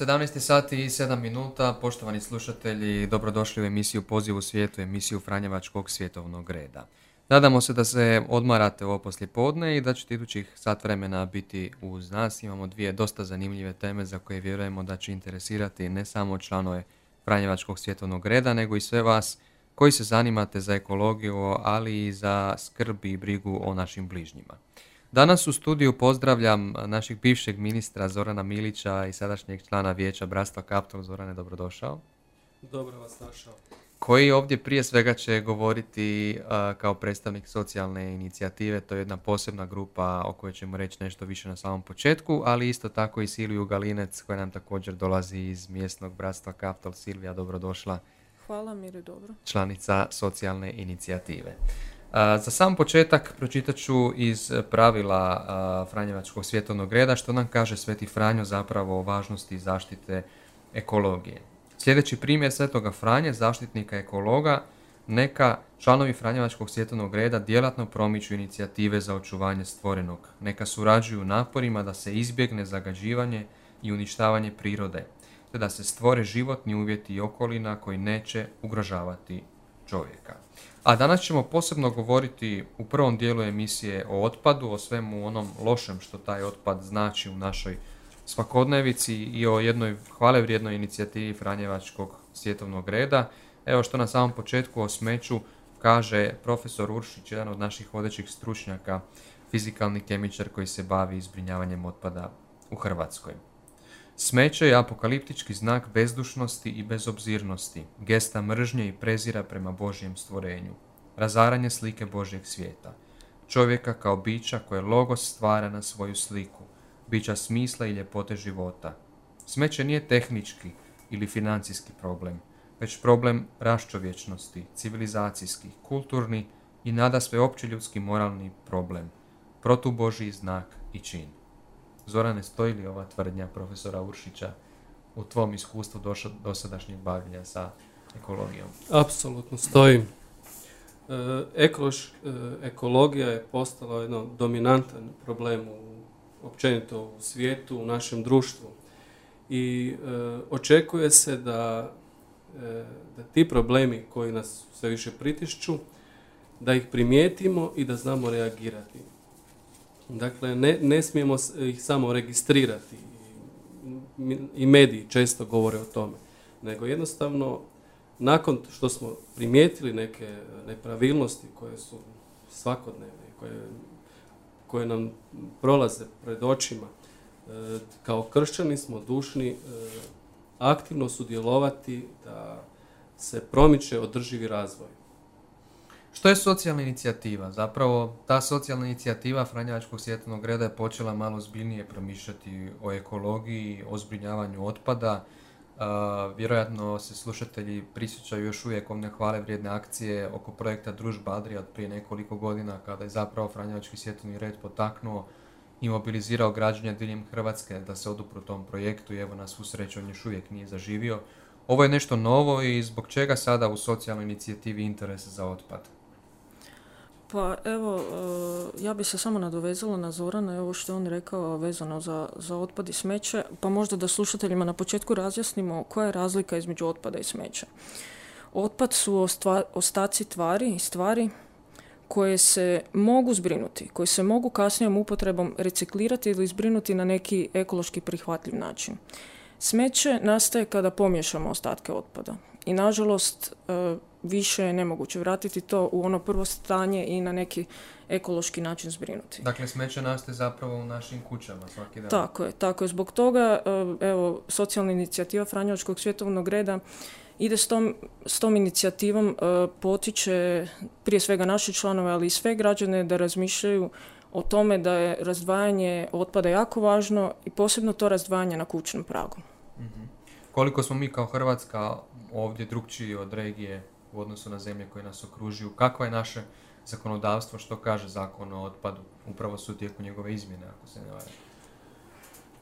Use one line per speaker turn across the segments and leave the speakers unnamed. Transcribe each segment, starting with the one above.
17 sati i 7 minuta, poštovani slušatelji, dobrodošli u emisiju Poziv u svijetu, emisiju Franjevačkog svjetovnog reda. Nadamo se da se odmarate ovo poslijepodne i da ćete idućih sat vremena biti uz nas. Imamo dvije dosta zanimljive teme za koje vjerujemo da će interesirati ne samo članove Franjevačkog svjetovnog reda, nego i sve vas koji se zanimate za ekologiju, ali i za skrb i brigu o našim bližnjima. Danas u studiju pozdravljam našeg bivšeg ministra Zorana Milića i sadašnjeg člana vijeća Bratstva Kaptol. Zorane, dobrodošao.
Dobro vas našao.
Koji ovdje prije svega će govoriti kao predstavnik socijalne inicijative, to je jedna posebna grupa o kojoj ćemo reći nešto više na samom početku, ali isto tako i Silviju Galinec koja nam također dolazi iz mjesnog bratstva Kaptol. Silvija, dobrodošla.
Hvala, Miri, dobro.
Članica socijalne inicijative. Za sam početak pročitat ću iz pravila Franjevačkog svjetovnog reda što nam kaže Sveti Franjo zapravo o važnosti zaštite ekologije. Sljedeći primjer Svetoga Franje, zaštitnika ekologa, neka članovi Franjevačkog svjetovnog reda djelatno promiču inicijative za očuvanje stvorenog. Neka surađuju naporima da se izbjegne zagađivanje i uništavanje prirode, te da se stvore životni uvjeti i okolina koji neće ugrožavati čovjeka. A danas ćemo posebno govoriti u prvom dijelu emisije o otpadu, o svemu onom lošem što taj otpad znači u našoj svakodnevici i o jednoj hvale vrijednoj inicijativi Franjevačkog svjetovnog reda. Evo što na samom početku o smeću kaže profesor Uršić, jedan od naših vodećih stručnjaka, fizikalni kemičar koji se bavi zbrinjavanjem otpada u Hrvatskoj. Smeće je apokaliptički znak bezdušnosti i bezobzirnosti, gesta mržnje i prezira prema Božjem stvorenju, razaranje slike Božjeg svijeta, čovjeka kao bića koje logos stvara na svoju sliku, bića smisla i ljepote života. Smeće nije tehnički ili financijski problem, već problem raščovječnosti, civilizacijski, kulturni i nada sve opći ljudski moralni problem, protubožiji znak i čin. Zorane, stoji li ova tvrdnja profesora Uršića u tvom iskustvu dosadašnjeg bavljenja sa ekologijom?
Apsolutno stoji. E, e, ekologija je postala jedan dominantan problem u, općenito u svijetu, u našem društvu. I e, očekuje se da, da ti problemi koji nas sve više pritišću, da ih primijetimo i da znamo reagirati. Dakle, ne, ne smijemo ih samo registrirati i mediji često govore o tome, nego jednostavno nakon što smo primijetili neke nepravilnosti koje su svakodnevne, koje, koje nam prolaze pred očima, e, kao kršćani smo dušni e, aktivno sudjelovati da se promiče održivi razvoj.
Što je socijalna inicijativa? Zapravo, ta socijalna inicijativa Franjevačkog svjetovnog reda je počela malo zbiljnije promišljati o ekologiji, o zbrinjavanju otpada. vjerojatno se slušatelji prisjećaju još uvijek one hvale vrijedne akcije oko projekta Družba Adria od prije nekoliko godina kada je zapravo Franjevački svjetovni red potaknuo i mobilizirao građanje diljem Hrvatske da se odupru tom projektu i evo na svu sreću on još uvijek nije zaživio. Ovo je nešto novo i zbog čega sada u socijalnoj inicijativi interes za otpad?
Pa evo, e, ja bi se samo nadovezala na Zorana, ovo što je on rekao vezano za, za otpad i smeće, pa možda da slušateljima na početku razjasnimo koja je razlika između otpada i smeća. Otpad su ostaci tvari i stvari koje se mogu zbrinuti, koje se mogu kasnijom upotrebom reciklirati ili zbrinuti na neki ekološki prihvatljiv način. Smeće nastaje kada pomiješamo ostatke otpada i nažalost e, više je nemoguće vratiti to u ono prvo stanje i na neki ekološki način zbrinuti.
Dakle, smeće nastaje zapravo u našim kućama svaki dan.
Tako je, tako je. Zbog toga, e, evo, socijalna inicijativa Franjevačkog svjetovnog reda ide s tom, s tom inicijativom, e, potiče prije svega naše članove, ali i sve građane da razmišljaju o tome da je razdvajanje otpada jako važno i posebno to razdvajanje na kućnom pragu.
Mhm. Koliko smo mi kao Hrvatska ovdje drugčiji od regije u odnosu na zemlje koje nas okružuju. Kakvo je naše zakonodavstvo, što kaže zakon o otpadu? Upravo su tijeku njegove izmjene, ako se ne vaja.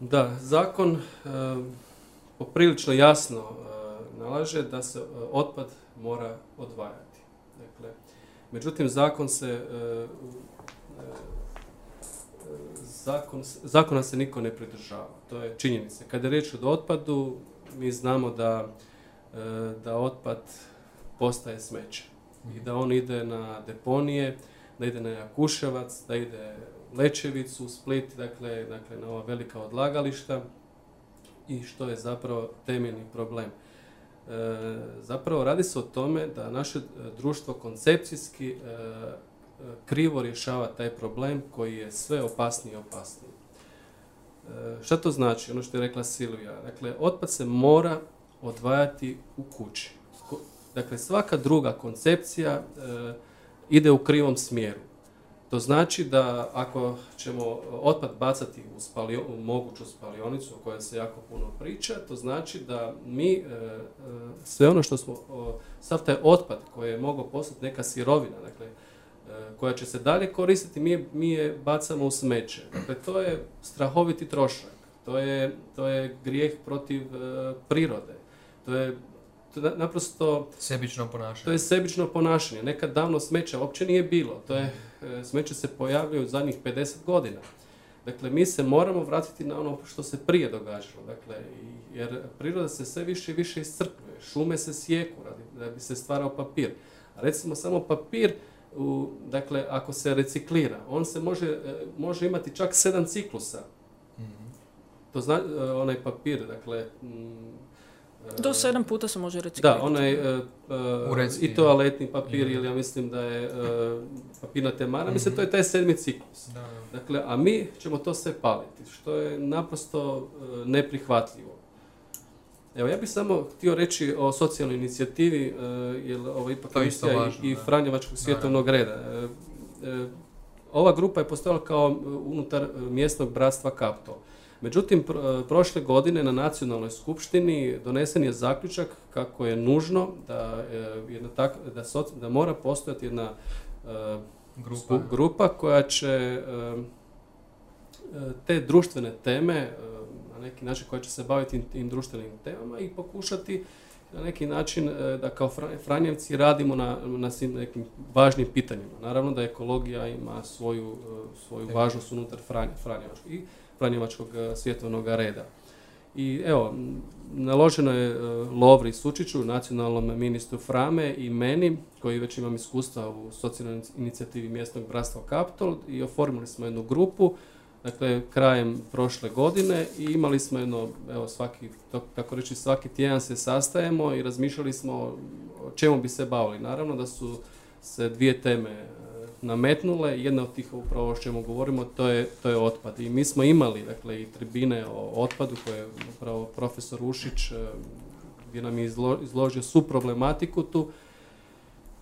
Da, zakon e, poprilično jasno e, nalaže da se e, otpad mora odvajati. Dakle, međutim, zakon se zakon, zakona se niko ne pridržava. To je činjenica. Kada je riječ o otpadu, mi znamo da, e, da otpad postaje smeće i da on ide na deponije, da ide na Jakuševac, da ide Lečevicu, Split, dakle, dakle na ova velika odlagališta i što je zapravo temeljni problem. E, zapravo radi se o tome da naše društvo koncepcijski e, krivo rješava taj problem koji je sve opasniji i opasniji. E, šta to znači? Ono što je rekla Silvija. Dakle, otpad se mora odvajati u kući. Dakle, svaka druga koncepcija e, ide u krivom smjeru. To znači da ako ćemo otpad bacati u, u moguću spalionicu o kojoj se jako puno priča, to znači da mi e, sve ono što smo, sav taj otpad koji je mogao postati neka sirovina, dakle, koja će se dalje koristiti, mi, mi je bacamo u smeće. Dakle, to je strahoviti trošak. To je, to je grijeh protiv e, prirode. To je naprosto...
Sebično ponašanje.
To je sebično ponašanje. Nekad davno smeća uopće nije bilo. To je, e, smeće se pojavljuje u zadnjih 50 godina. Dakle, mi se moramo vratiti na ono što se prije događalo. Dakle, jer priroda se sve više i više iscrpljuje. Šume se sjeku da bi se stvarao papir. A recimo samo papir u, dakle, ako se reciklira, on se može, e, može imati čak sedam ciklusa. mm To zna, e, onaj papir, dakle...
Do sedam puta se može reciklirati.
Da, onaj uh, uh, i toaletni papir, ili ja mislim da je uh, papirna mara, mm mislim to je taj sedmi ciklus. Da. Dakle, a mi ćemo to sve paliti, što je naprosto neprihvatljivo. Evo, ja bih samo htio reći o socijalnoj inicijativi, e, jer ovo ipak emisija i, i Franjevačkog svjetovnog reda. E, e, ova grupa je postojala kao unutar mjesnog bratstva Kapto. Međutim, prošle godine na nacionalnoj skupštini donesen je zaključak kako je nužno da, jedna tak, da, da mora postojati jedna grupa. grupa koja će te društvene teme neki način koja će se baviti tim društvenim temama i pokušati na neki način e, da kao Franjevci radimo na, na svim nekim važnim pitanjima. Naravno da ekologija ima svoju, e, svoju važnost unutar Franjevačkog i Franjevačkog e, svjetovnog reda. I evo, naloženo je Lovri Sučiću, nacionalnom ministru Frame i meni, koji već imam iskustva u socijalnoj inicijativi mjesnog bratstva Kaptol i oformili smo jednu grupu dakle krajem prošle godine i imali smo jedno, evo svaki, tako reći svaki tjedan se sastajemo i razmišljali smo o čemu bi se bavili. Naravno da su se dvije teme e, nametnule, jedna od tih upravo o čemu govorimo, to je, to je otpad. I mi smo imali dakle, i tribine o otpadu koje je upravo profesor Ušić e, gdje nam je izložio su problematiku tu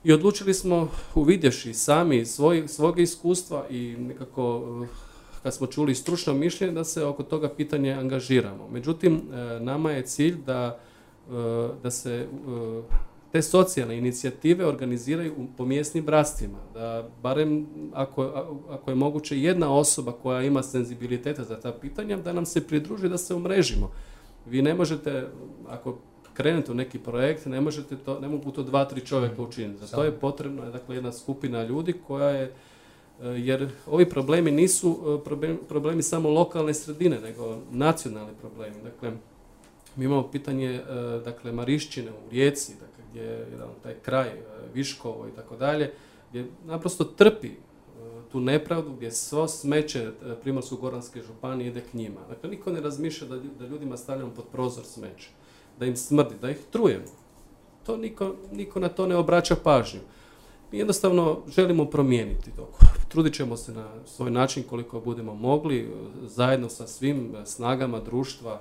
i odlučili smo, uvidjevši sami svoj, svog iskustva i nekako kad smo čuli stručno mišljenje da se oko toga pitanja angažiramo. Međutim, e, nama je cilj da, e, da se e, te socijalne inicijative organiziraju po mjesnim brastvima. Da barem ako, ako je moguće jedna osoba koja ima senzibiliteta za ta pitanja, da nam se pridruži da se umrežimo. Vi ne možete, ako krenete u neki projekt, ne možete to, ne mogu to dva, tri čovjeka učiniti. Za to je potrebna dakle, jedna skupina ljudi koja je E, jer ovi problemi nisu e, problemi, samo lokalne sredine, nego nacionalni problemi. Dakle, mi imamo pitanje e, dakle, Marišćine u Rijeci, dakle, gdje je jedan taj kraj Viškovo i tako dalje, gdje naprosto trpi tu nepravdu gdje svo smeće Primorsko-Goranske županije ide k njima. Dakle, niko ne razmišlja da, da ljudima stavljamo pod prozor smeće, da im smrdi, da ih trujemo. To niko, niko na to ne obraća pažnju. Mi jednostavno želimo promijeniti to. Trudit ćemo se na svoj način koliko budemo mogli, zajedno sa svim snagama društva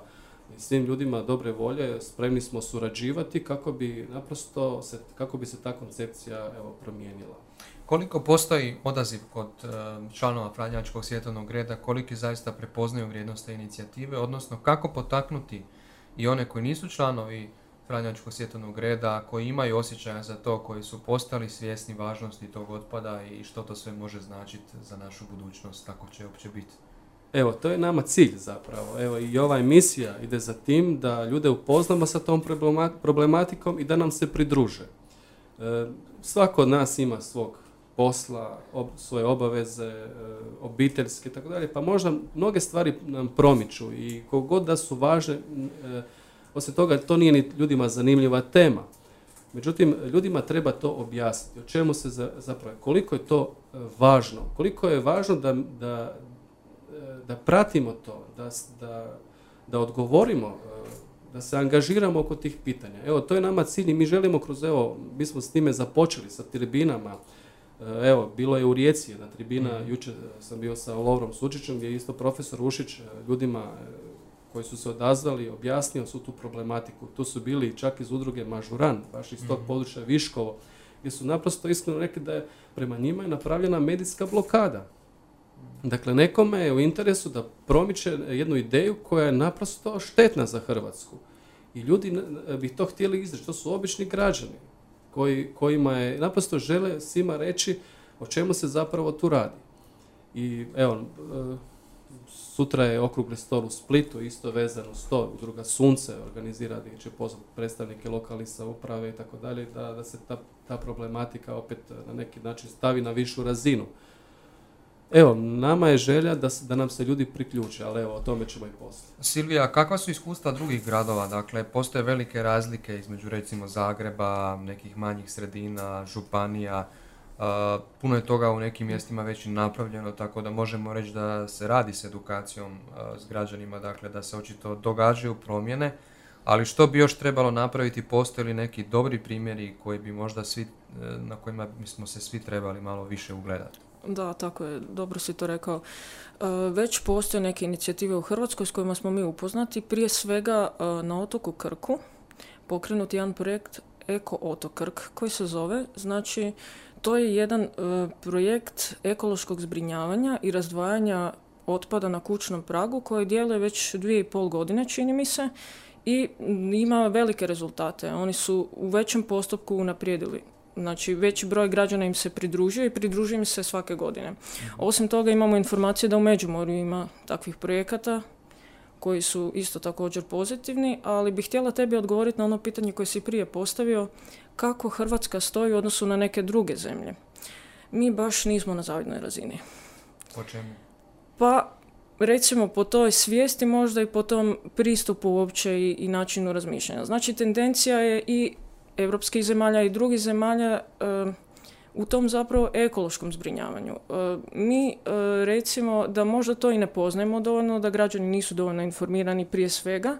i svim ljudima dobre volje, spremni smo surađivati kako bi naprosto se, kako bi se ta koncepcija evo, promijenila.
Koliko postoji odaziv kod e, članova Franjačkog svjetovnog reda, koliki zaista prepoznaju vrijednost te inicijative, odnosno kako potaknuti i one koji nisu članovi Franjačkog svjetovnog reda, koji imaju osjećaja za to, koji su postali svjesni važnosti tog otpada i što to sve može značiti za našu budućnost, kako će uopće biti.
Evo, to je nama cilj zapravo. Evo, i ova emisija ide za tim da ljude upoznamo sa tom problematikom i da nam se pridruže. E, svako od nas ima svog posla, svoje obaveze, e, obiteljske i tako dalje, pa možda mnoge stvari nam promiču i kogod da su važne, e, osim toga to nije ni ljudima zanimljiva tema. Međutim, ljudima treba to objasniti. O čemu se zapravo, koliko je to e, važno, koliko je važno da, da, da pratimo to, da, da, da odgovorimo da se angažiramo oko tih pitanja. Evo, to je nama cilj i mi želimo kroz, evo, mi smo s time započeli sa tribinama, e, evo, bilo je u Rijeci jedna tribina, mm jučer sam bio sa Lovrom Sučićem gdje je isto profesor Ušić e, ljudima e, koji su se odazvali, objasnio su tu problematiku. Tu su bili čak iz udruge Mažuran, baš iz tog mhm. područja Viškovo, gdje su naprosto iskreno rekli da je prema njima je napravljena medijska blokada. Dakle, nekome je u interesu da promiče jednu ideju koja je naprosto štetna za Hrvatsku. I ljudi bi to htjeli izreći. To su obični građani koji, kojima je naprosto žele svima reći o čemu se zapravo tu radi. I evo, e, sutra je okrugli stol u Splitu, isto vezano uz to, udruga Sunce organizira gdje će pozvati predstavnike lokalnih samouprave i tako dalje, da, da se ta, ta problematika opet na neki način stavi na višu razinu. Evo, nama je želja da, da nam se ljudi priključe, ali evo, o tome ćemo i poslije.
Silvija, kakva su iskustva drugih gradova? Dakle, postoje velike razlike između recimo Zagreba, nekih manjih sredina, županija. puno je toga u nekim mjestima već napravljeno, tako da možemo reći da se radi s edukacijom s građanima, dakle da se očito događaju promjene. Ali što bi još trebalo napraviti, postoje li neki dobri primjeri koji bi možda svi, e, na kojima bismo se svi trebali malo više ugledati?
Da, tako je, dobro si to rekao. E, već postoje neke inicijative u Hrvatskoj s kojima smo mi upoznati. Prije svega e, na otoku Krku pokrenut jedan projekt Eko otok Krk koji se zove, znači to je jedan e, projekt ekološkog zbrinjavanja i razdvajanja otpada na kućnom pragu koji djeluje već dvije i pol godine, čini mi se, i ima velike rezultate. Oni su u većem postupku unaprijedili Znači, veći broj građana im se pridružuje i pridružuje im se svake godine. Osim toga imamo informacije da u Međumorju ima takvih projekata koji su isto također pozitivni, ali bih htjela tebi odgovoriti na ono pitanje koje si prije postavio, kako Hrvatska stoji u odnosu na neke druge zemlje. Mi baš nismo na zavidnoj razini.
Po čemu?
Pa, recimo po toj svijesti možda i po tom pristupu uopće i, i načinu razmišljanja. Znači, tendencija je i europskih zemalja i drugih zemalja u tom zapravo ekološkom zbrinjavanju. Mi recimo da možda to i ne poznajemo dovoljno, da građani nisu dovoljno informirani prije svega.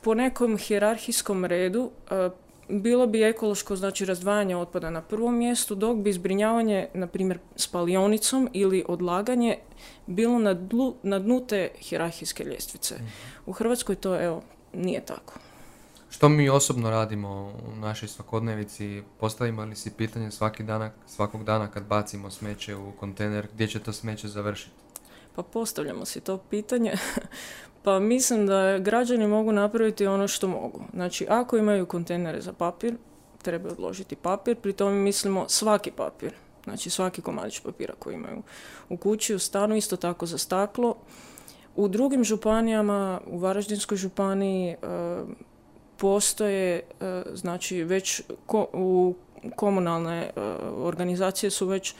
Po nekom hjerarhijskom redu bilo bi ekološko znači razdvajanje otpada na prvom mjestu, dok bi zbrinjavanje, na primjer, spalionicom ili odlaganje bilo na, na dnu te hjerarhijske ljestvice. Mhm. U Hrvatskoj to, evo, nije tako.
Što mi osobno radimo u našoj svakodnevici? Postavimo li si pitanje svaki dana, svakog dana kad bacimo smeće u kontejner, gdje će to smeće završiti?
Pa postavljamo si to pitanje. pa mislim da građani mogu napraviti ono što mogu. Znači, ako imaju kontejnere za papir, treba odložiti papir, pri tome mislimo svaki papir. Znači, svaki komadić papira koji imaju u kući, u stanu, isto tako za staklo. U drugim županijama, u Varaždinskoj županiji, postoje, e, znači već u komunalne e, organizacije su već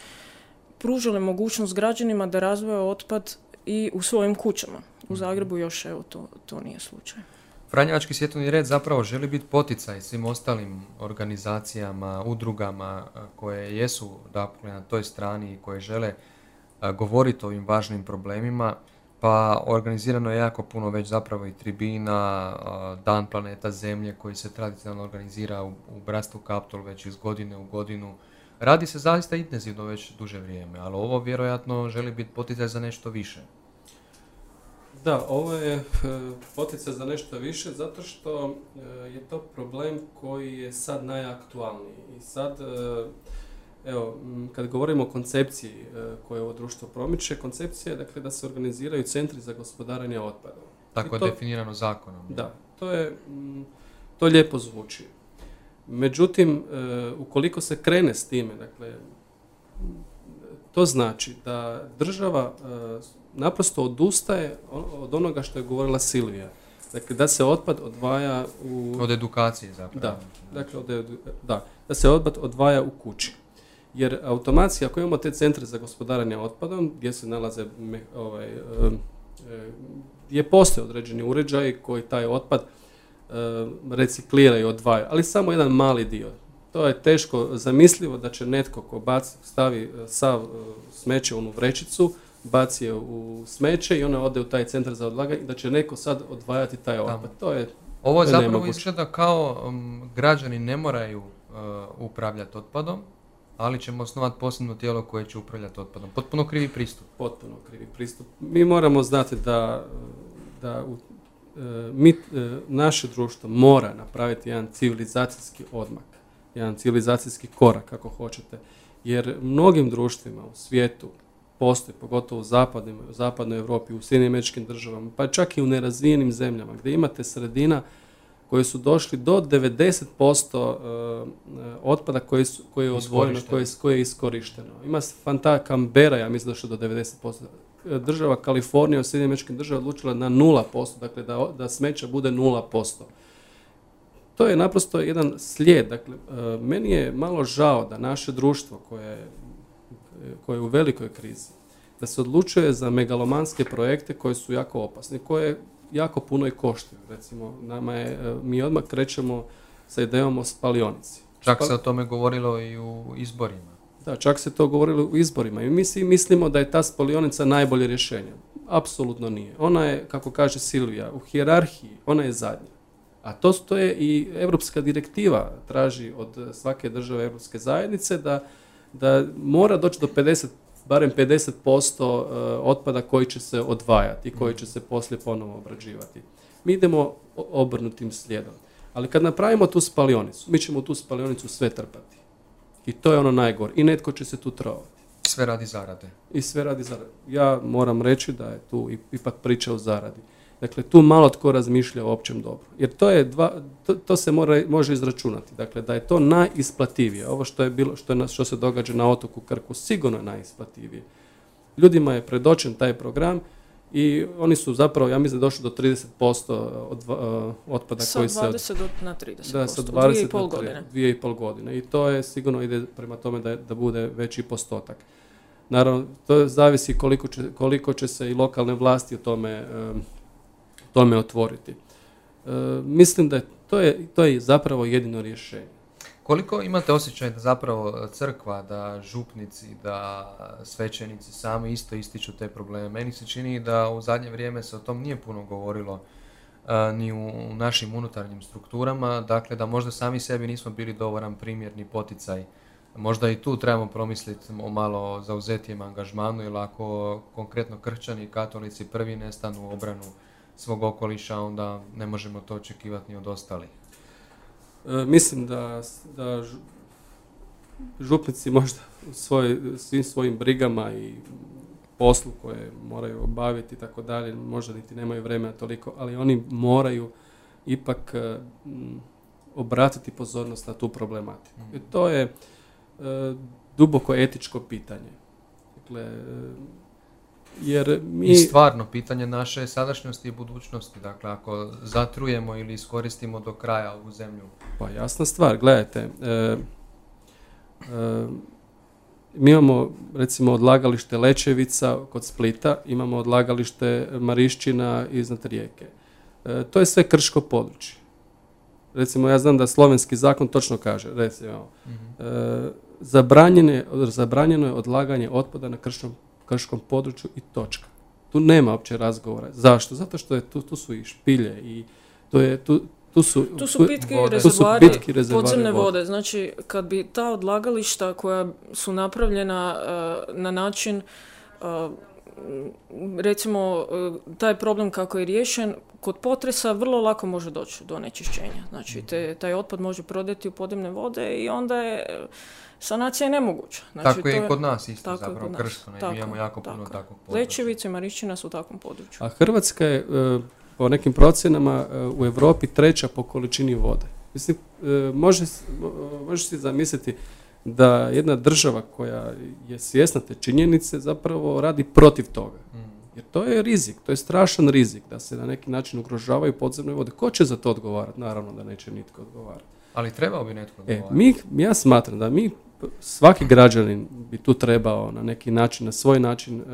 pružile mogućnost građanima da razvoje otpad i u svojim kućama. U mhm. Zagrebu još evo to, to nije slučaj.
Franjevački svjetovni red zapravo želi biti poticaj svim ostalim organizacijama, udrugama e, koje jesu dakle, na toj strani i koje žele govoriti o ovim važnim problemima pa organizirano je jako puno već zapravo i tribina, Dan planeta Zemlje koji se tradicionalno organizira u, u Bratstvu Kaptol već iz godine u godinu. Radi se zaista intenzivno već duže vrijeme, ali ovo vjerojatno želi biti poticaj za nešto više.
Da, ovo je e, poticaj za nešto više zato što e, je to problem koji je sad najaktualniji. I sad e, Evo, kad govorimo o koncepciji e, koje ovo društvo promiče, koncepcija je dakle, da se organiziraju centri za gospodaranje otpadom.
Tako je definirano zakonom.
Da, to je, to lijepo zvuči. Međutim, e, ukoliko se krene s time, dakle, to znači da država e, naprosto odustaje od onoga što je govorila Silvija. Dakle, da se otpad odvaja u...
Od edukacije zapravo.
Da, dakle, od, da, da se otpad odvaja u kući. Jer automatski, ako imamo te centre za gospodaranje otpadom, gdje se nalaze ovaj, gdje postoje određeni uređaj koji taj otpad reciklira i odvaja, ali samo jedan mali dio. To je teško zamislivo da će netko ko baci, stavi sav smeće u onu vrećicu, baci je u smeće i ona ode u taj centar za odlaganje da će neko sad odvajati taj otpad. To je
Ovo je zapravo izgleda kao um, građani ne moraju uh, upravljati otpadom, ali ćemo osnovati posebno tijelo koje će upravljati otpadom. Potpuno krivi pristup.
Potpuno krivi pristup. Mi moramo znati da, da u, uh, mi, uh, naše društvo mora napraviti jedan civilizacijski odmak, jedan civilizacijski korak, kako hoćete. Jer mnogim društvima u svijetu postoji, pogotovo u zapadnoj, u zapadnoj Europi, u Sjedinjeničkim državama, pa čak i u nerazvijenim zemljama, gdje imate sredina koje su došli do 90% uh, otpada koji, su, koji je odvojeno, koje, koje je iskorišteno. Ima Fanta Canberra, ja mislim, došlo do 90%. Država Kalifornija u Sjedinjeničkim državama odlučila na 0%, dakle da, da smeća bude 0%. To je naprosto jedan slijed. Dakle, meni je malo žao da naše društvo koje koje je u velikoj krizi, da se odlučuje za megalomanske projekte koji su jako opasni, koje jako puno i koštaju. Recimo, nama je, e, mi odmah krećemo sa idejom o spalionici.
Čak se o tome govorilo i u izborima.
Da, čak se to govorilo u izborima i mi svi mislimo da je ta spalionica najbolje rješenje. Apsolutno nije. Ona je, kako kaže Silvija, u hijerarhiji, ona je zadnja. A to, to je i europska direktiva traži od svake države europske zajednice da da mora doći do 50, barem 50% e, otpada koji će se odvajati i koji će se poslije ponovo obrađivati. Mi idemo obrnutim slijedom. Ali kad napravimo tu spalionicu, mi ćemo tu spalionicu sve trpati. I to je ono najgore. I netko će se tu trovati.
Sve radi zarade.
I sve radi zarade. Ja moram reći da je tu ipak priča o zaradi. Dakle, tu malo tko razmišlja o općem dobru. Jer to je dva, to, to se mora, može izračunati. Dakle, da je to najisplativije. Ovo što je bilo, što, je, što se događa na otoku Krku, sigurno je najisplativije. Ljudima je predočen taj program i oni su zapravo, ja mislim, došli do 30% od, uh, otpada
sa
koji se... Sa
20 do, na 30%,
da, sa
20 dvije i pol godine.
Dvije i pol godine. I to je sigurno ide prema tome da, da bude veći postotak. Naravno, to zavisi koliko će, koliko će se i lokalne vlasti o tome um, tome otvoriti. E, mislim da to, je, to je zapravo jedino rješenje.
Koliko imate osjećaj da zapravo crkva, da župnici, da svećenici sami isto ističu te probleme? Meni se čini da u zadnje vrijeme se o tom nije puno govorilo e, ni u našim unutarnjim strukturama, dakle da možda sami sebi nismo bili dovoljan primjer ni poticaj. Možda i tu trebamo promisliti o malo zauzetijem angažmanu, jer ako konkretno kršćani i katolici prvi nestanu u obranu svog okoliša, onda ne možemo to očekivati ni od ostalih.
E, mislim da, da župnici možda u svoj, svim svojim brigama i poslu koje moraju obaviti i tako dalje, možda niti nemaju vremena toliko, ali oni moraju ipak e, obratiti pozornost na tu problematiku. Mm. I to je e, duboko etičko pitanje. Dakle, e, jer mi...
I stvarno, pitanje naše sadašnjosti i budućnosti. Dakle, ako zatrujemo ili iskoristimo do kraja ovu zemlju.
Pa jasna stvar, gledajte. E, e, mi imamo recimo odlagalište Lečevica kod Splita, imamo odlagalište Marišćina iznad rijeke. E, to je sve krško područje. Recimo, ja znam da slovenski zakon točno kaže, recimo, mm-hmm. e, zabranjeno, zabranjeno je odlaganje otpada na krškom krškom području i točka. Tu nema uopće razgovora. Zašto? Zato što je tu, tu su i špilje i to je, tu, tu su,
tu su pitki rezervoari, podzemne vode. Znači, kad bi ta odlagališta koja su napravljena uh, na način uh, recimo uh, taj problem kako je riješen kod potresa vrlo lako može doći do nečišćenja. Znači, te, taj otpad može prodati u podemne vode i onda je sanacija je nemoguća. Znači,
tako je i kod nas isto, tako zapravo krško, ne, tako, mi imamo jako puno tako. takvog
područja. Lećevice i Marišćina su u takvom području.
A Hrvatska je e, po nekim procjenama e, u Europi treća po količini vode. Mislim, e, može, može si zamisliti da jedna država koja je svjesna te činjenice zapravo radi protiv toga. Mm. Jer to je rizik, to je strašan rizik da se na neki način ugrožavaju podzemne vode. Ko će za to odgovarati? Naravno da neće nitko odgovarati.
Ali trebao bi netko
e, mi, Ja smatram da mi svaki građanin bi tu trebao na neki način, na svoj način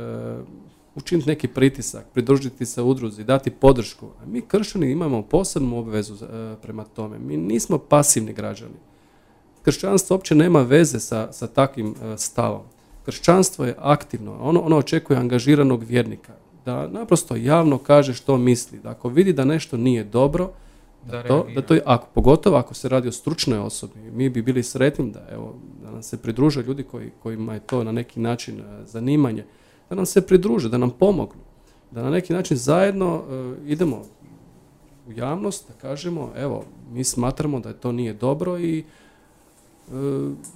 učiniti neki pritisak, pridružiti se udruzi, dati podršku. A mi kršćani imamo posebnu obvezu prema tome. Mi nismo pasivni građani. Kršćanstvo uopće nema veze sa, sa takvim stavom. Kršćanstvo je aktivno, ono, ono očekuje angažiranog vjernika, da naprosto javno kaže što misli, da ako vidi da nešto nije dobro, da, to, da to, ako, pogotovo ako se radi o stručnoj osobi, mi bi bili sretni da, evo, da nam se pridruže ljudi koji, kojima je to na neki način e, zanimanje, da nam se pridruže, da nam pomognu, da na neki način zajedno e, idemo u javnost, da kažemo, evo, mi smatramo da to nije dobro i E,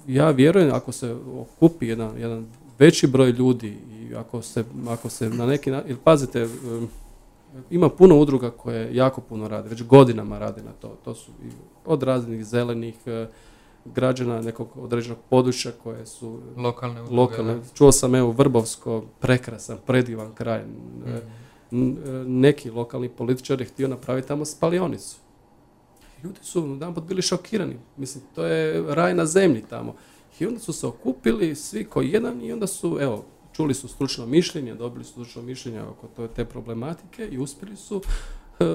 ja vjerujem ako se okupi jedan, jedan veći broj ljudi i ako se, ako se na neki način, pazite, e, ima puno udruga koje jako puno rade, već godinama rade na to. To su od raznih zelenih e, građana nekog određenog područja koje su
lokalne. Udruge,
lokalne. Čuo sam evo Vrbovsko, prekrasan, predivan kraj. Mhm. Neki lokalni političar je htio napraviti tamo spalionicu ljudi su jedan bili šokirani. Mislim, to je raj na zemlji tamo. I onda su se okupili svi koji jedan i onda su, evo, čuli su stručno mišljenje, dobili su stručno mišljenje oko te problematike i uspjeli su uh,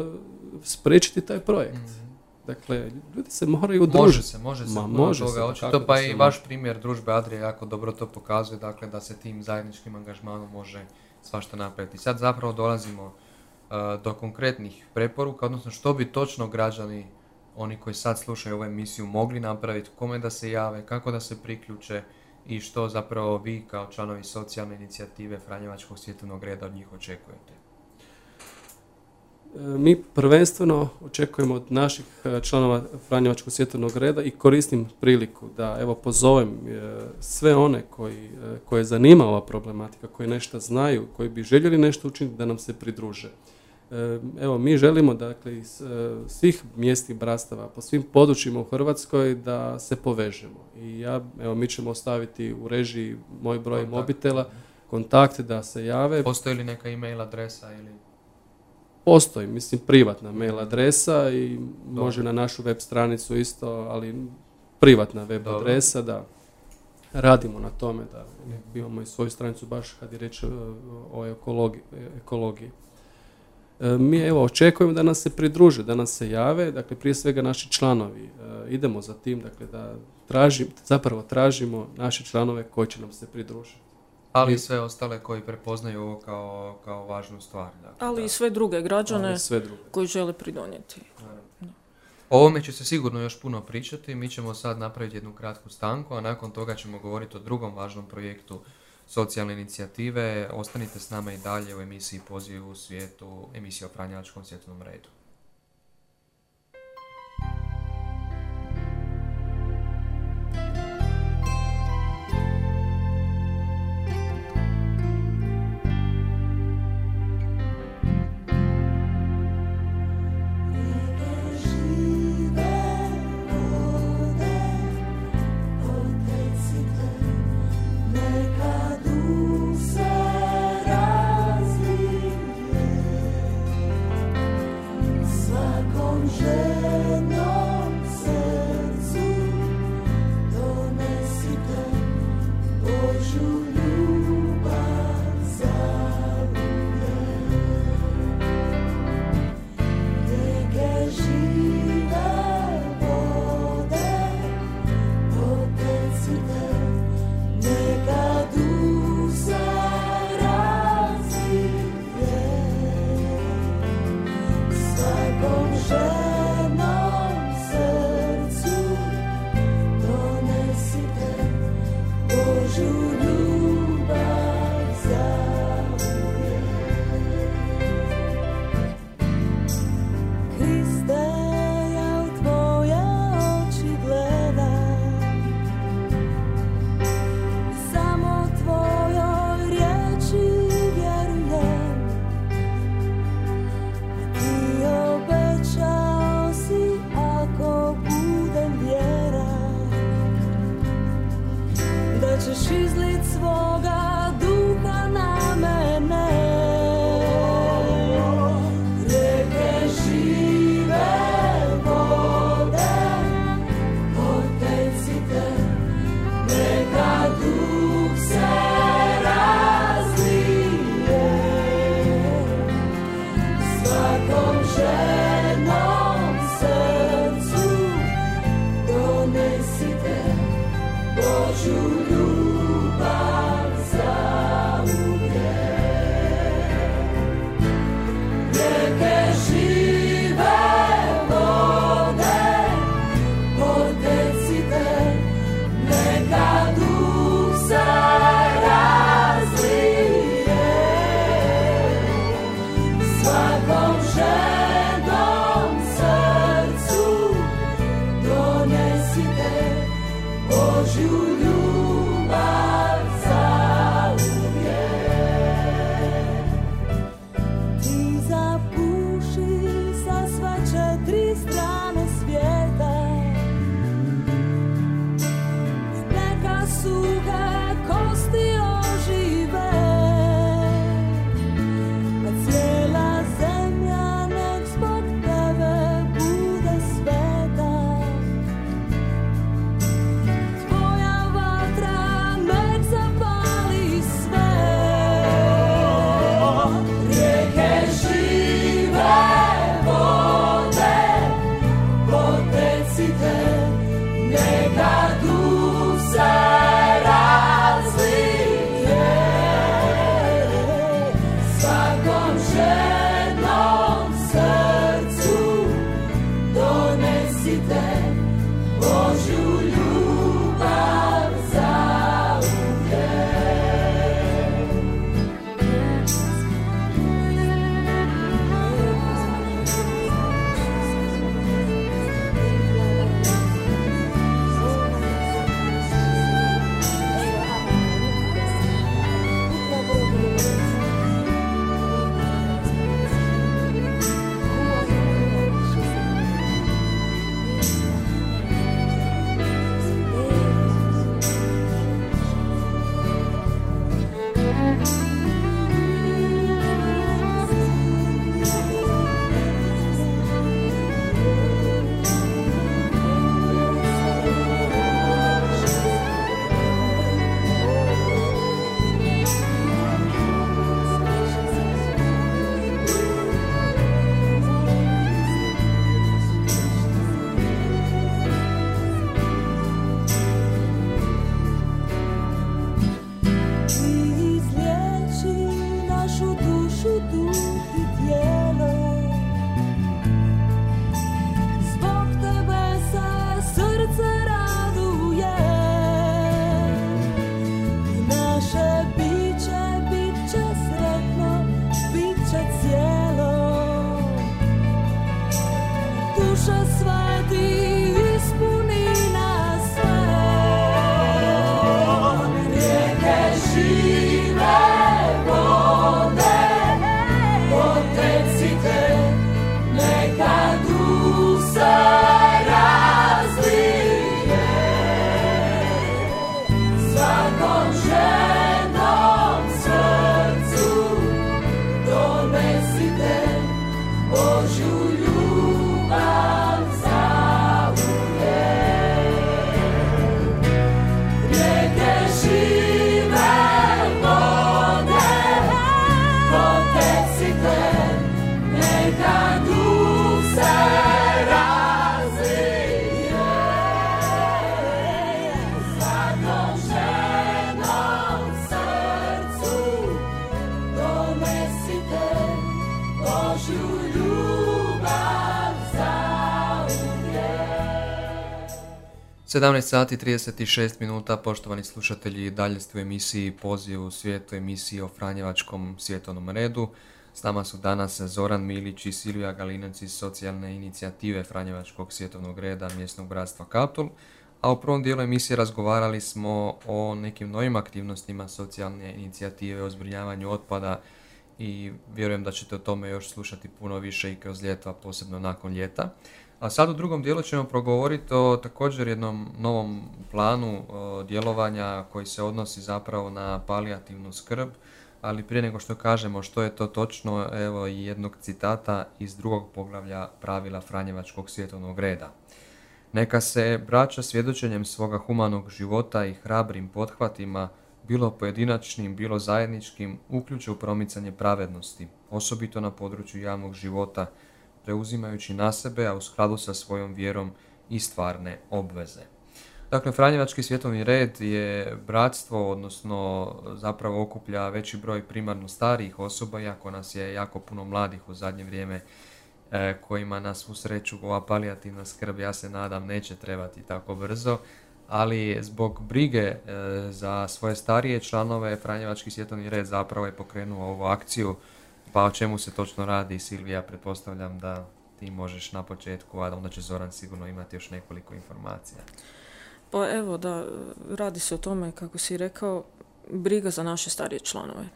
spriječiti taj projekt. Mhm. Dakle, ljudi se moraju udružiti.
Može se, može se. Ma, može toga, očito, pa i vaš primjer družbe Adrije jako dobro to pokazuje, dakle, da se tim zajedničkim angažmanom može svašta napraviti. Sad zapravo dolazimo uh, do konkretnih preporuka, odnosno što bi točno građani oni koji sad slušaju ovu emisiju mogli napraviti, kome da se jave, kako da se priključe i što zapravo vi kao članovi socijalne inicijative Franjevačkog svjetovnog reda od njih očekujete?
E, mi prvenstveno očekujemo od naših e, članova Franjevačkog svjetovnog reda i koristim priliku da evo pozovem e, sve one koji, koje zanima ova problematika, koji nešto znaju, koji bi željeli nešto učiniti da nam se pridruže. Evo, mi želimo dakle iz e, svih mjesti brastava po svim područjima u Hrvatskoj da se povežemo. I ja, evo, mi ćemo ostaviti u režiji moj broj Kontakt. mobitela, kontakte da se jave.
Postoji li neka email adresa ili...
Postoji, mislim, privatna mail adresa i može na našu web stranicu isto, ali privatna web adresa, da. Radimo na tome da imamo i svoju stranicu baš kad je reč o ekologiji. Mi evo očekujemo da nas se pridruže, da nas se jave, dakle prije svega naši članovi. E, idemo za tim, dakle da tražim, zapravo tražimo naše članove koji će nam se pridružiti.
Ali i sve ostale koji prepoznaju ovo kao, kao važnu stvar.
Dakle, ali i sve druge građane sve druge. koji žele pridonijeti.
O ovome će se sigurno još puno pričati. Mi ćemo sad napraviti jednu kratku stanku, a nakon toga ćemo govoriti o drugom važnom projektu socijalne inicijative. Ostanite s nama i dalje u emisiji Poziv u svijetu, emisija o Franjevačkom svjetlnom redu. der, é, ó Júlio. 17 sati 36 minuta, poštovani slušatelji, dalje ste u emisiji Poziv u svijetu, emisiji o Franjevačkom svjetovnom redu. S nama su danas Zoran Milić i Silvija Galinac iz socijalne inicijative Franjevačkog svjetovnog reda mjesnog bratstva Kaptul. A u prvom dijelu emisije razgovarali smo o nekim novim aktivnostima socijalne inicijative o zbrinjavanju otpada i vjerujem da ćete o tome još slušati puno više i kroz ljeto, a posebno nakon ljeta. A sad u drugom dijelu ćemo progovoriti o također jednom novom planu djelovanja koji se odnosi zapravo na palijativnu skrb, ali prije nego što kažemo što je to točno, evo i jednog citata iz drugog poglavlja pravila Franjevačkog svjetovnog reda. Neka se braća svjedočenjem svoga humanog života i hrabrim pothvatima, bilo pojedinačnim, bilo zajedničkim, uključe u promicanje pravednosti, osobito na području javnog života, preuzimajući na sebe, a u skladu sa svojom vjerom i stvarne obveze. Dakle, Franjevački svjetovni red je bratstvo, odnosno zapravo okuplja veći broj primarno starijih osoba, iako nas je jako puno mladih u zadnje vrijeme e, kojima nas u sreću ova palijativna skrb, ja se nadam, neće trebati tako brzo, ali zbog brige e, za svoje starije članove Franjevački svjetovni red zapravo je pokrenuo ovu akciju pa o čemu se točno radi, Silvija, pretpostavljam da ti možeš na početku, a onda će Zoran sigurno imati još nekoliko informacija.
Pa evo da, radi se o tome, kako si rekao, briga za naše starije članove. E,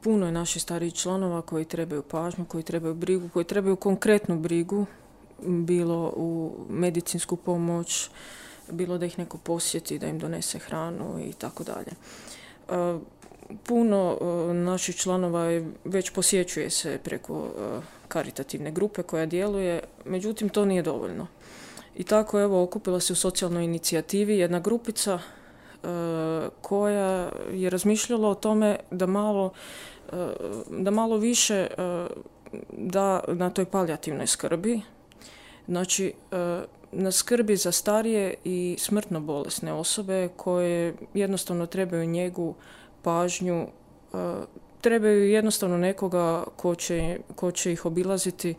puno je naših starijih članova koji trebaju pažnju, koji trebaju brigu, koji trebaju konkretnu brigu, bilo u medicinsku pomoć, bilo da ih neko posjeti, da im donese hranu i tako dalje. Puno e, naših članova već posjećuje se preko e, karitativne grupe koja djeluje, međutim to nije dovoljno. I tako evo okupila se u socijalnoj inicijativi jedna grupica e, koja je razmišljala o tome da malo, da malo više da na toj palijativnoj skrbi, znači na skrbi za starije i smrtno bolesne osobe koje jednostavno trebaju njegu pažnju, e, trebaju jednostavno nekoga ko će, ko će ih obilaziti,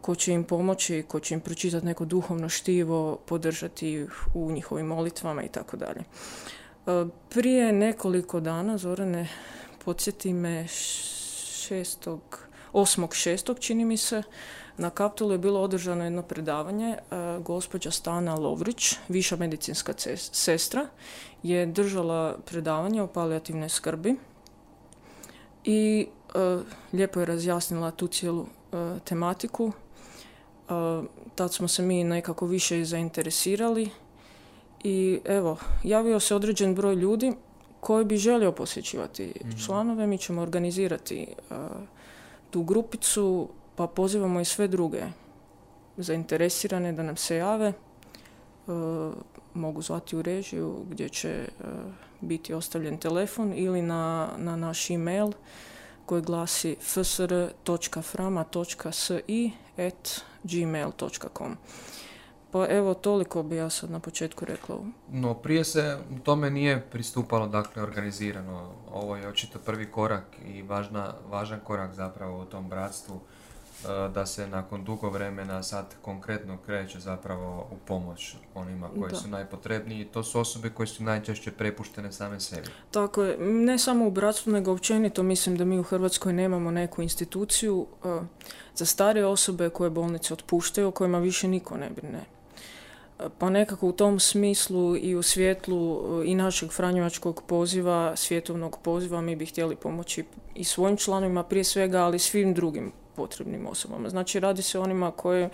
ko će im pomoći, ko će im pročitati neko duhovno štivo, podržati ih u njihovim molitvama i tako dalje. E, prije nekoliko dana, Zorane, podsjeti me, šestog, osmog šestog, čini mi se, na Kaptolu je bilo održano jedno predavanje. E, gospođa Stana Lovrić, viša medicinska sestra, je držala predavanje o palijativnoj skrbi i e, lijepo je razjasnila tu cijelu e, tematiku. Tad smo se mi nekako više zainteresirali i evo, javio se određen broj ljudi koji bi želio posjećivati mhm. članove. Mi ćemo organizirati tu grupicu pa pozivamo i sve druge zainteresirane da nam se jave. E, mogu zvati u režiju gdje će e, biti ostavljen telefon ili na, na naš e-mail koji glasi fsr.frama.si Pa evo, toliko bi ja sad na početku rekla.
No, prije se tome nije pristupalo, dakle, organizirano. Ovo je očito prvi korak i važna, važan korak zapravo u tom bratstvu da se nakon dugo vremena sad konkretno kreće zapravo u pomoć onima koji su najpotrebniji. To su osobe koje su najčešće prepuštene same sebi.
Tako je. Ne samo u bratstvu, nego općenito mislim da mi u Hrvatskoj nemamo neku instituciju e, za stare osobe koje bolnice otpuštaju, o kojima više niko ne brine. E, pa nekako u tom smislu i u svjetlu i našeg franjevačkog poziva, svjetovnog poziva, mi bi htjeli pomoći i svojim članovima prije svega, ali svim drugim potrebnim osobama. Znači radi se o onima koje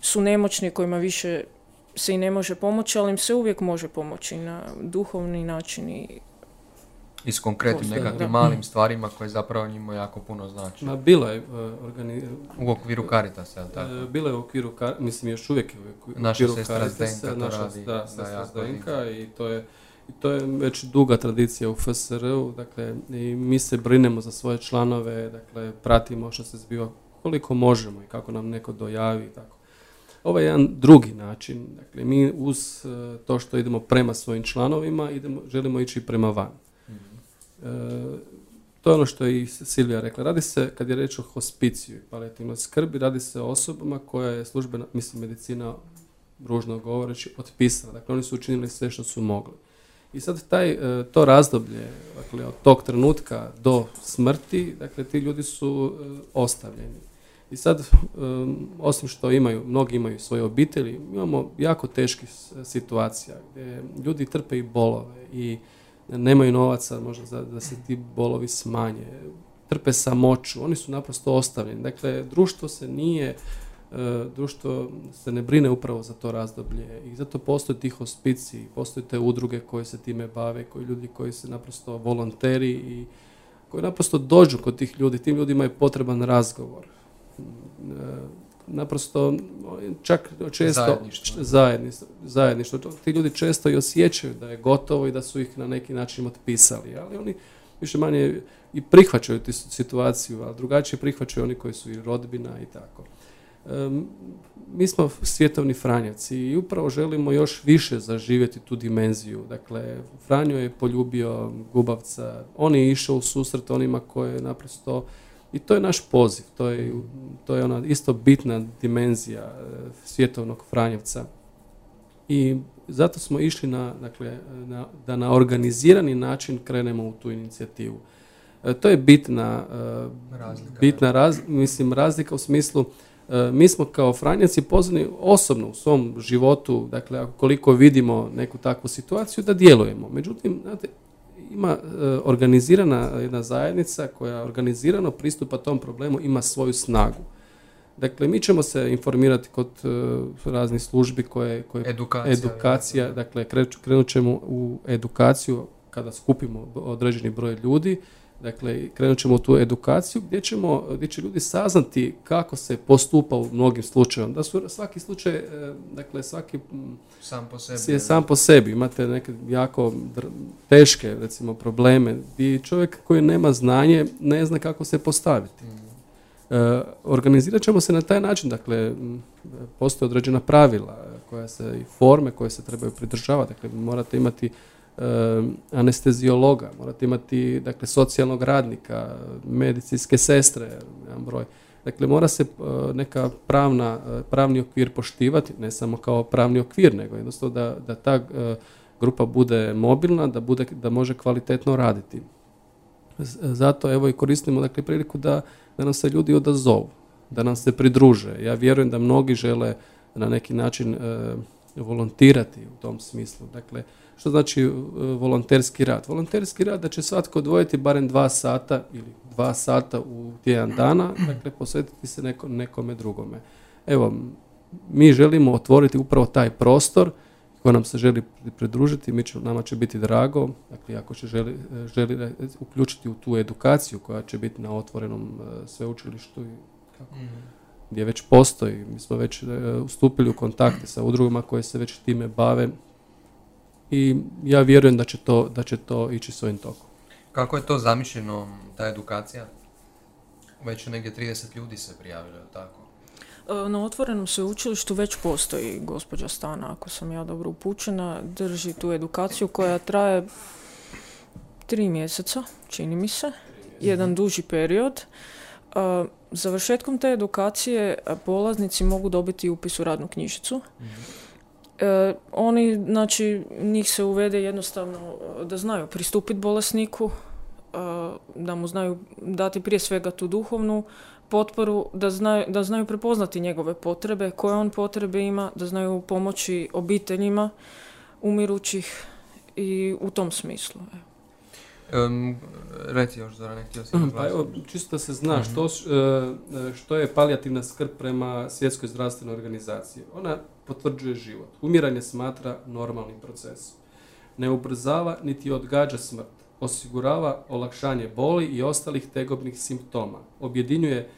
su nemoćni, kojima više se i ne može pomoći, ali im se uvijek može pomoći na duhovni način i
i s konkretnim nekakvim malim stvarima koje zapravo njima jako puno znači.
Ma bilo je uh,
u okviru Caritasa, je tako?
Uh, bilo je u okviru, mislim još uvijek je u okviru naša Caritasa, naša radi, da, sestra Zdenka i to je i to je već duga tradicija u FSR-u, dakle, i mi se brinemo za svoje članove, dakle, pratimo što se zbiva koliko možemo i kako nam neko dojavi i tako. Ovo je jedan drugi način, dakle, mi uz e, to što idemo prema svojim članovima, idemo, želimo ići prema van. Mhm. E, to je ono što je i Silvija rekla. Radi se, kad je reč o hospiciju i palijativnoj skrbi, radi se o osobama koja je službena, mislim, medicina, ružno govoreći, otpisana. Dakle, oni su učinili sve što su mogli. I sad taj, e, to razdoblje, dakle od tog trenutka do smrti, dakle ti ljudi su e, ostavljeni. I sad, e, osim što imaju, mnogi imaju svoje obitelji, imamo jako teških situacija gdje ljudi trpe i bolove i nemaju novaca možda da se ti bolovi smanje, trpe samoću, oni su naprosto ostavljeni. Dakle, društvo se nije društvo se ne brine upravo za to razdoblje i zato postoje ti hospici, postoje te udruge koje se time bave, koji ljudi koji se naprosto volonteri i koji naprosto dođu kod tih ljudi, tim ljudima je potreban razgovor. E, naprosto čak često zajedništvo. zajedništvo. Ti ljudi često i osjećaju da je gotovo i da su ih na neki način otpisali, ali oni više manje i prihvaćaju tu situaciju, a drugačije prihvaćaju oni koji su i rodbina i tako mi smo svjetovni Franjaci i upravo želimo još više zaživjeti tu dimenziju. Dakle, Franjo je poljubio Gubavca, on je išao u susret onima koje naprosto i to je naš poziv, to je, to je ona isto bitna dimenzija e, svjetovnog Franjevca. I zato smo išli na, dakle, na, da na organizirani način krenemo u tu inicijativu. E, to je bitna, e, razlika, bitna raz, mislim, razlika u smislu mi smo kao Franjaci pozvani osobno u svom životu, dakle koliko vidimo neku takvu situaciju, da djelujemo. Međutim, znate, ima e, organizirana jedna zajednica koja organizirano pristupa tom problemu, ima svoju snagu. Dakle, mi ćemo se informirati kod e, raznih službi koje, koje
edukacija,
edukacija dakle, krenut ćemo u edukaciju kada skupimo određeni broj ljudi, Dakle, krenut ćemo u tu edukaciju gdje, ćemo, gdje će ljudi saznati kako se postupa u mnogim slučajevima. Da su svaki slučaj, e, dakle, svaki
sam po sebi,
je sam po sebi. Imate neke jako teške, recimo, probleme gdje čovjek koji nema znanje ne zna kako se postaviti. Mm. E, organizirat ćemo se na taj način, dakle, postoje određena pravila koja se i forme koje se trebaju pridržavati. Dakle, morate imati anesteziologa, morate imati dakle, socijalnog radnika, medicinske sestre, jedan broj. Dakle, mora se neka pravna, pravni okvir poštivati, ne samo kao pravni okvir, nego jednostavno da, da ta grupa bude mobilna, da, bude, da može kvalitetno raditi. Zato evo i koristimo dakle, priliku da, da nam se ljudi odazovu, da nam se pridruže. Ja vjerujem da mnogi žele na neki način e, volontirati u tom smislu. Dakle, što znači e, volonterski rad? Volonterski rad da će svatko odvojiti barem dva sata ili dva sata u tjedan dana, dakle posvetiti se neko, nekome drugome. Evo, mi želimo otvoriti upravo taj prostor ko nam se želi pridružiti, mi će, nama će biti drago, dakle ako će želi, želi uključiti u tu edukaciju koja će biti na otvorenom e, sveučilištu i kako, mm. gdje već postoji, mi smo već e, ustupili u kontakte sa udrugama koje se već time bave i ja vjerujem da će to, da će to ići svojim tokom.
Kako je to zamišljeno, ta edukacija? Već negdje 30 ljudi se prijavilo, tako?
E, na otvorenom sveučilištu već postoji gospođa Stana, ako sam ja dobro upućena, drži tu edukaciju koja traje tri mjeseca, čini mi se, jedan duži period. E, završetkom te edukacije polaznici mogu dobiti upis u radnu knjižicu. E, oni, znači, njih se uvede jednostavno da znaju pristupiti bolesniku, da mu znaju dati prije svega tu duhovnu potporu, da znaju, da znaju prepoznati njegove potrebe, koje on potrebe ima, da znaju pomoći obiteljima umirućih i u tom smislu.
Um, reci još, Zoran, htio si
pa evo, čisto da se zna mhm. što, e, što je palijativna skrb prema svjetskoj zdravstvenoj organizaciji. Ona potvrđuje život. Umiranje smatra normalnim procesom. Ne ubrzava niti odgađa smrt. Osigurava olakšanje boli i ostalih tegobnih simptoma. Objedinjuje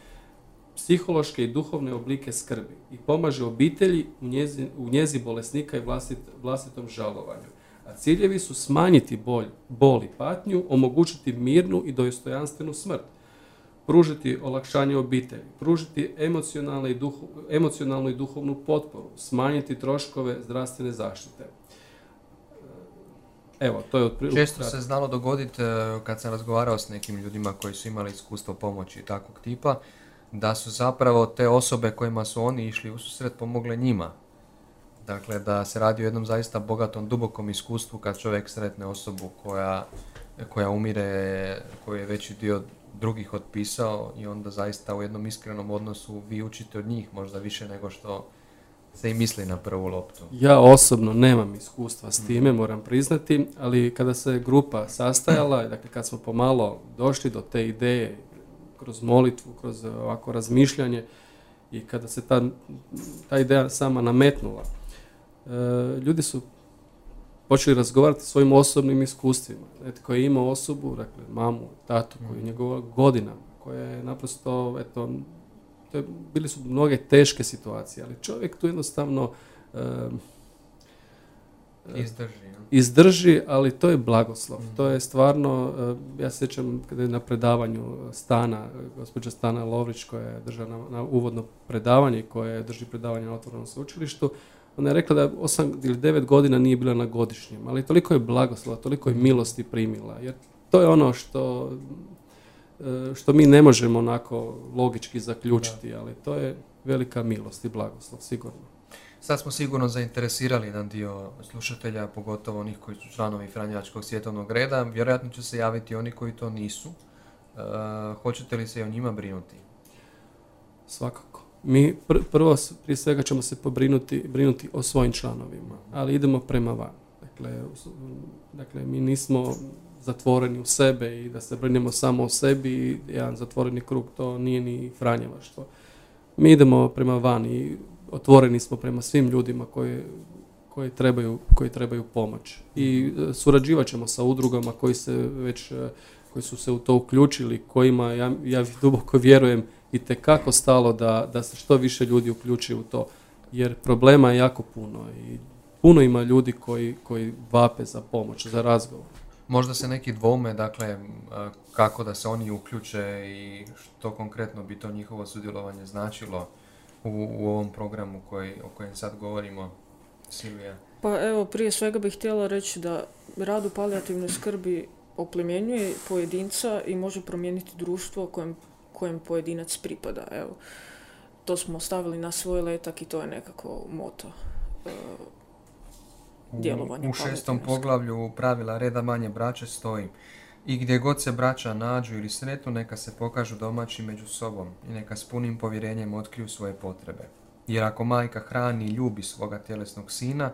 psihološke i duhovne oblike skrbi i pomaže obitelji u njezi, u njezi bolesnika i vlastit, vlastitom žalovanju. A ciljevi su smanjiti bolj, bol i patnju, omogućiti mirnu i dostojanstvenu smrt, pružiti olakšanje obitelji, pružiti emocionalnu i, emocionalnu i duhovnu potporu, smanjiti troškove zdravstvene zaštite. Evo, to je otprilike.
Često se znalo dogoditi eh, kad sam razgovarao s nekim ljudima koji su imali iskustvo pomoći takvog tipa, da su zapravo te osobe kojima su oni išli u susret pomogle njima. Dakle, da se radi o jednom zaista bogatom, dubokom iskustvu kad čovjek sretne osobu koja, koja umire, koju je veći dio drugih otpisao i onda zaista u jednom iskrenom odnosu vi učite od njih možda više nego što se i misli na prvu loptu.
Ja osobno nemam iskustva s time, moram priznati, ali kada se grupa sastajala, dakle kad smo pomalo došli do te ideje kroz molitvu, kroz ovako razmišljanje i kada se ta, ta ideja sama nametnula, ljudi su počeli razgovarati o svojim osobnim iskustvima. Netko je imao osobu, dakle mamu, tatu, koji je mm. njegova godina, koja je naprosto, eto, to je, bili su mnoge teške situacije, ali čovjek tu jednostavno e,
Izdrži.
Izdrži, ali to je blagoslov. Mhm. To je stvarno, ja se sjećam kada je na predavanju Stana, gospođa Stana Lovrić koja je držala na, uvodno predavanje, koja je drži predavanje na otvorenom sveučilištu, ona je rekla da osam ili devet godina nije bila na godišnjem, ali toliko je blagoslova, toliko je milosti primila, jer to je ono što, eh, što mi ne možemo onako logički zaključiti, ali to je velika milost i blagoslov, sigurno.
Sad smo sigurno zainteresirali jedan dio slušatelja, pogotovo onih koji su članovi Franjevačkog svjetovnog reda. Vjerojatno će se javiti oni koji to nisu. E, hoćete li se i o njima brinuti?
Svakako. Mi prvo, prije svega ćemo se pobrinuti brinuti o svojim članovima, ali idemo prema van. Dakle, dakle, mi nismo zatvoreni u sebe i da se brinemo samo o sebi, jedan zatvoreni krug, to nije ni Franjevaštvo. Mi idemo prema van i otvoreni smo prema svim ljudima koji, koji, trebaju, koji trebaju pomoć. I e, surađivat ćemo sa udrugama koji se već e, koji su se u to uključili, kojima ja, ja duboko vjerujem i tekako stalo da, da se što više ljudi uključi u to. Jer problema je jako puno i puno ima ljudi koji, koji vape za pomoć, za razgovor.
Možda se neki dvome, dakle, kako da se oni uključe i što konkretno bi to njihovo sudjelovanje značilo u, u ovom programu koji, o kojem sad govorimo, Silvija?
Pa evo, prije svega bih htjela reći da rad u palijativnoj skrbi oplemenjuje pojedinca i može promijeniti društvo kojem kojem pojedinac pripada. Evo, to smo stavili na svoj letak i to je nekako moto e, djelovanja.
U, u šestom poglavlju pravila reda manje braće stoji i gdje god se braća nađu ili sretnu, neka se pokažu domaći među sobom i neka s punim povjerenjem otkriju svoje potrebe. Jer ako majka hrani i ljubi svoga tjelesnog sina,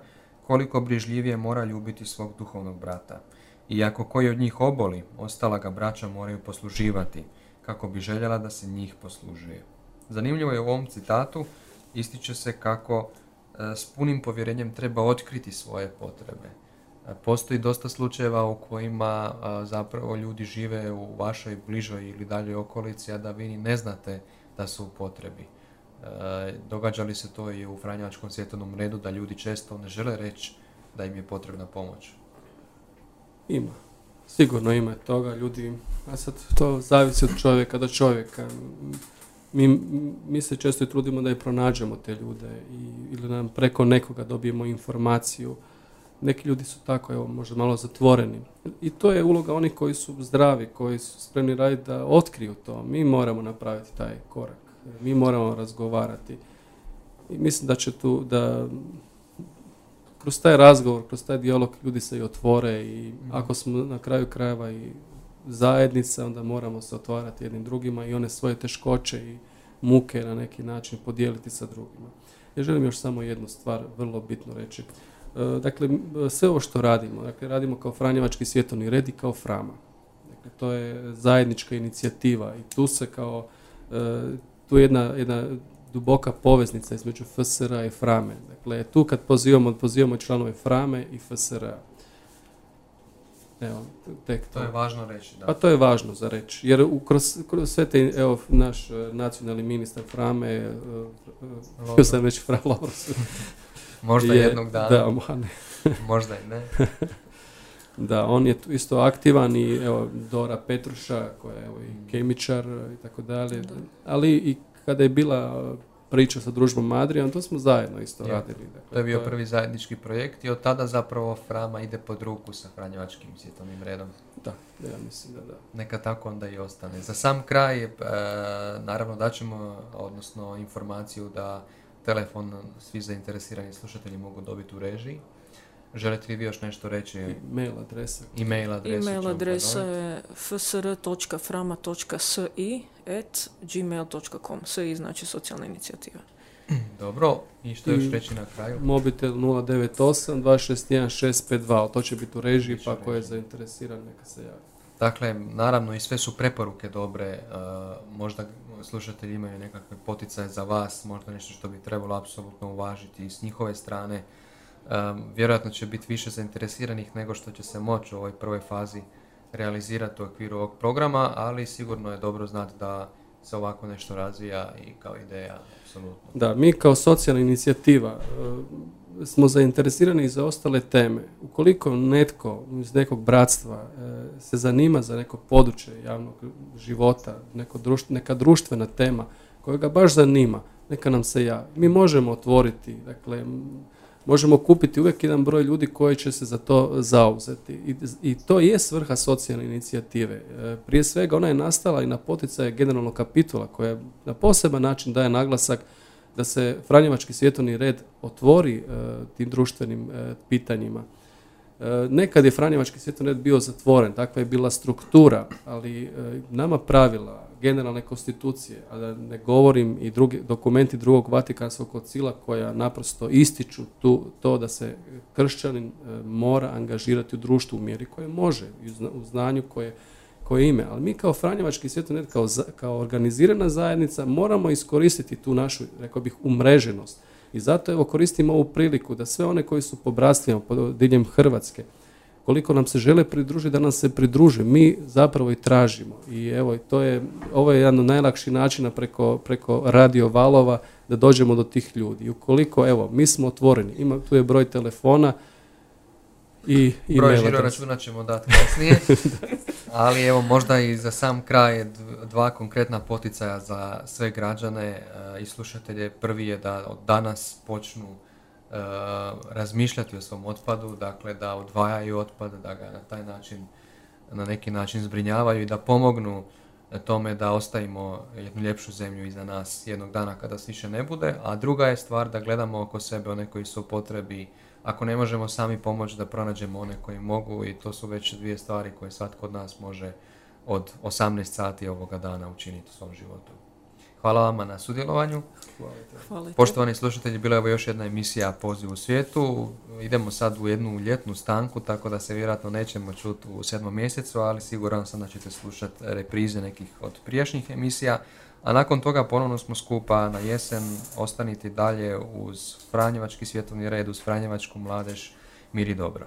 koliko brižljivije mora ljubiti svog duhovnog brata. I ako koji od njih oboli, ostala ga braća moraju posluživati, kako bi željela da se njih poslužuje. Zanimljivo je u ovom citatu ističe se kako e, s punim povjerenjem treba otkriti svoje potrebe. E, postoji dosta slučajeva u kojima e, zapravo ljudi žive u vašoj bližoj ili daljoj okolici, a da vi ne znate da su u potrebi. Događa li se to i u Franjevačkom svjetovnom redu da ljudi često ne žele reći da im je potrebna pomoć?
Ima. Sigurno ima toga. Ljudi, a sad to zavisi od čovjeka do čovjeka mi, mi se često i trudimo da je pronađemo te ljude i, ili nam preko nekoga dobijemo informaciju. Neki ljudi su tako, evo, možda malo zatvoreni. I to je uloga onih koji su zdravi, koji su spremni raditi da otkriju to. Mi moramo napraviti taj korak. Mi moramo razgovarati. I mislim da će tu, da kroz taj razgovor, kroz taj dijalog ljudi se i otvore i mhm. ako smo na kraju krajeva i zajednica, onda moramo se otvarati jednim drugima i one svoje teškoće i muke na neki način podijeliti sa drugima. Ja želim još samo jednu stvar vrlo bitno reći. E, dakle, sve ovo što radimo, dakle, radimo kao Franjevački svjetovni red i kao Frama. Dakle, to je zajednička inicijativa i tu se kao, e, tu je jedna, jedna duboka poveznica između FSR i Frame. Dakle, tu kad pozivamo, pozivamo članove Frame i FSR-a.
Evo, tek to. to. je važno reći, da.
Pa to je važno za reći, jer kroz, kroz sve te, evo, naš e, nacionalni ministar Frame, uh, uh, sam već Fra
Možda je, jednog dana.
Da, ma ne.
Možda i ne.
da, on je isto aktivan i evo, Dora Petruša, koja je evo, i kemičar i tako dalje, ali i kada je bila priča sa družbom Adrian, to smo zajedno isto radili.
Dakle, to je bio prvi zajednički projekt i od tada zapravo Frama ide pod ruku sa Franjevačkim svjetovnim redom.
Da, ja mislim da da.
Neka tako onda i ostane. Za sam kraj, e, naravno daćemo, odnosno informaciju da telefon svi zainteresirani slušatelji mogu dobiti u režiji. Želite li vi još nešto reći?
E-mail adresa.
E-mail adresa.
E-mail adresa je fsr.frama.si at gmail.com. SI znači socijalna inicijativa.
Dobro, i što još reći na kraju?
Mobitel 098 261 652, to će biti u režiji, pa ko je zainteresiran neka se javi.
Dakle, naravno i sve su preporuke dobre, uh, možda slušatelji imaju nekakve poticaje za vas, možda nešto što bi trebalo apsolutno uvažiti i s njihove strane. Um, vjerojatno će biti više zainteresiranih nego što će se moći u ovoj prvoj fazi realizirati u okviru ovog programa, ali sigurno je dobro znati da se ovako nešto razvija i kao ideja, apsolutno.
Da, mi kao socijalna inicijativa e, smo zainteresirani za ostale teme. Ukoliko netko iz nekog bratstva e, se zanima za neko područje javnog života, neko neka društvena tema koja ga baš zanima, neka nam se javi. Mi možemo otvoriti, dakle, možemo kupiti uvijek jedan broj ljudi koji će se za to zauzeti. I, i to je svrha socijalne inicijative. E, prije svega ona je nastala i na poticaje generalnog kapitula koja na poseban način daje naglasak da se Franjevački svjetovni red otvori e, tim društvenim e, pitanjima. Nekad je Franjevački svjetovni red bio zatvoren, takva je bila struktura, ali nama pravila, generalne konstitucije, a da ne govorim i drugi dokumenti drugog Vatikanskog koncila koja naprosto ističu tu, to da se kršćanin e, mora angažirati u društvu u mjeri koje može, u znanju koje, koje ime. Ali mi kao Franjevački svjetonet, kao, kao organizirana zajednica moramo iskoristiti tu našu, rekao bih, umreženost. I zato evo koristim ovu priliku da sve one koji su po brastvima, po diljem Hrvatske, koliko nam se žele pridružiti, da nam se pridruže. Mi zapravo i tražimo. I evo, to je, ovo je jedan od najlakših načina preko, preko radio valova da dođemo do tih ljudi. I ukoliko, evo, mi smo otvoreni, ima, tu je broj telefona i, i
Broj žiro računa ćemo dati kasnije. Ali evo, možda i za sam kraj dva konkretna poticaja za sve građane e, i slušatelje. Prvi je da od danas počnu razmišljati o svom otpadu, dakle da odvajaju otpad, da ga na taj način, na neki način zbrinjavaju i da pomognu tome da ostavimo jednu ljepšu zemlju iza nas jednog dana kada se više ne bude, a druga je stvar da gledamo oko sebe one koji su potrebi, ako ne možemo sami pomoći da pronađemo one koji mogu i to su već dvije stvari koje svatko od nas može od 18 sati ovoga dana učiniti u svom životu. Hvala vama na sudjelovanju.
Hvala
Poštovani slušatelji, bila je ovo još jedna emisija Poziv u svijetu. Idemo sad u jednu ljetnu stanku, tako da se vjerojatno nećemo čuti u sedmom mjesecu, ali siguran sam da ćete slušati reprize nekih od prijašnjih emisija. A nakon toga ponovno smo skupa na jesen. Ostanite dalje uz Franjevački svjetovni red, uz Franjevačku mladež. Miri dobro.